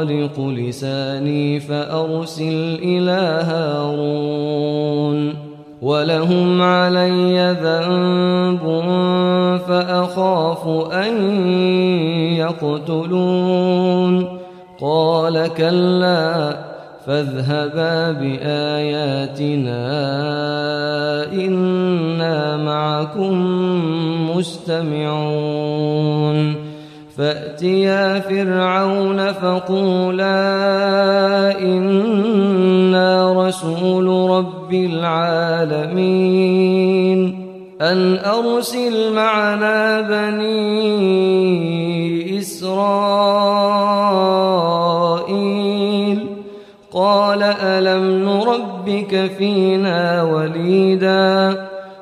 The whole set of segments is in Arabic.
ينطلق لساني فأرسل إلى هارون ولهم علي ذنب فأخاف أن يقتلون قال كلا فاذهبا بآياتنا إنا معكم مستمعون فأتيا فرعون فقولا إنا رسول رب العالمين. أن أرسل معنا بني إسرائيل. قال ألم نربك فينا وليدا؟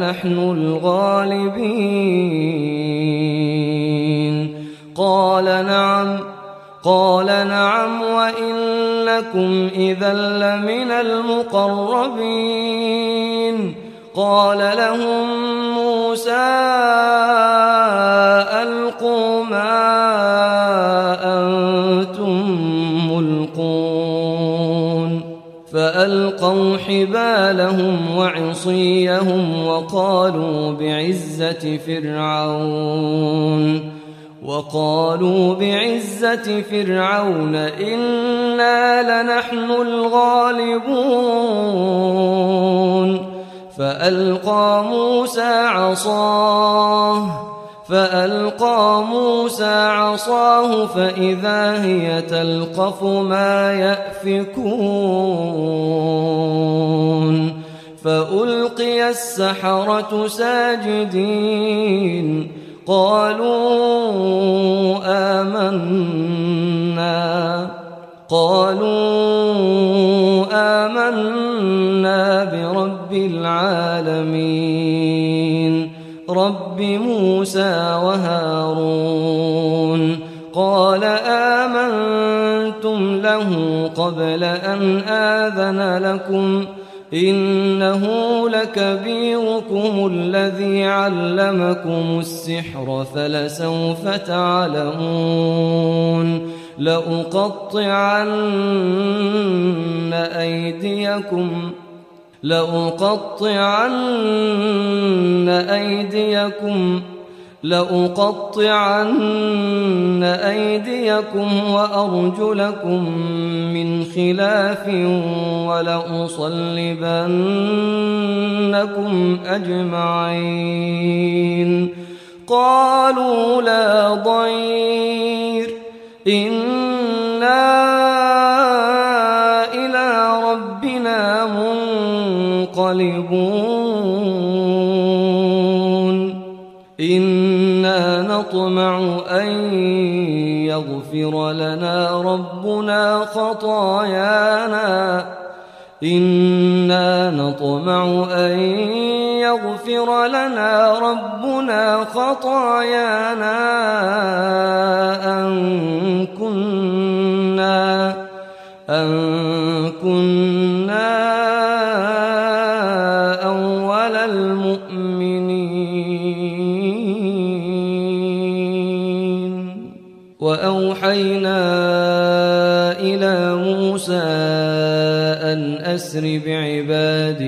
نحن الغالبين قال نعم قال نعم وإنكم إذا لمن المقربين قال لهم موسى فألقوا حبالهم وعصيهم وقالوا بعزة فرعون وقالوا بعزة فرعون إنا لنحن الغالبون فألقى موسى عصاه فألقى موسى عصاه فإذا هي تلقف ما يأفكون فألقي السحرة ساجدين قالوا آمنا قالوا آمنا برب العالمين رب موسى وهارون قال آمنتم له قبل أن آذن لكم إنه لكبيركم الذي علمكم السحر فلسوف تعلمون لأقطعن أيديكم لأقطعن أيديكم لأقطعن أيديكم وأرجلكم من خلاف ولأصلبنكم أجمعين. قالوا لا ضير إنا منقلبون إنا نطمع أن يغفر لنا ربنا خطايانا. إنا نطمع أن يغفر لنا ربنا خطايانا. أن كنا أن أن أسر بعبادي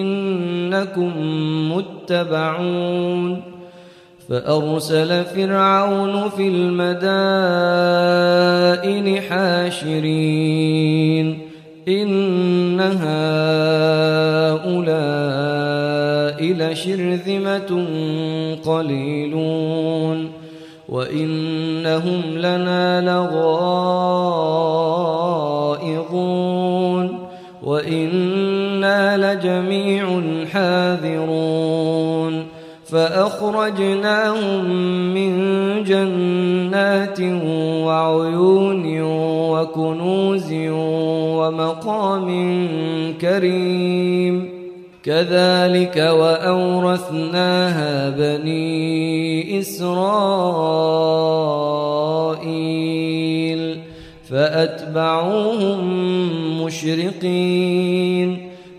إنكم متبعون فأرسل فرعون في المدائن حاشرين إن هؤلاء لشرذمة قليلون وإنهم لنا لغائظون لجميع حاذرون فأخرجناهم من جنات وعيون وكنوز ومقام كريم. كذلك وأورثناها بني إسرائيل. فأتبعوهم مشرقين.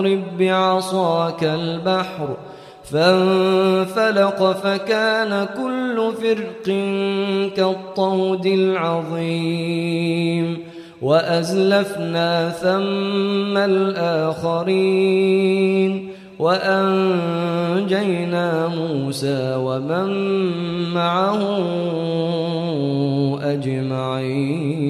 أن اضرب بعصاك البحر فانفلق فكان كل فرق كالطود العظيم وأزلفنا ثم الآخرين وأنجينا موسى ومن معه أجمعين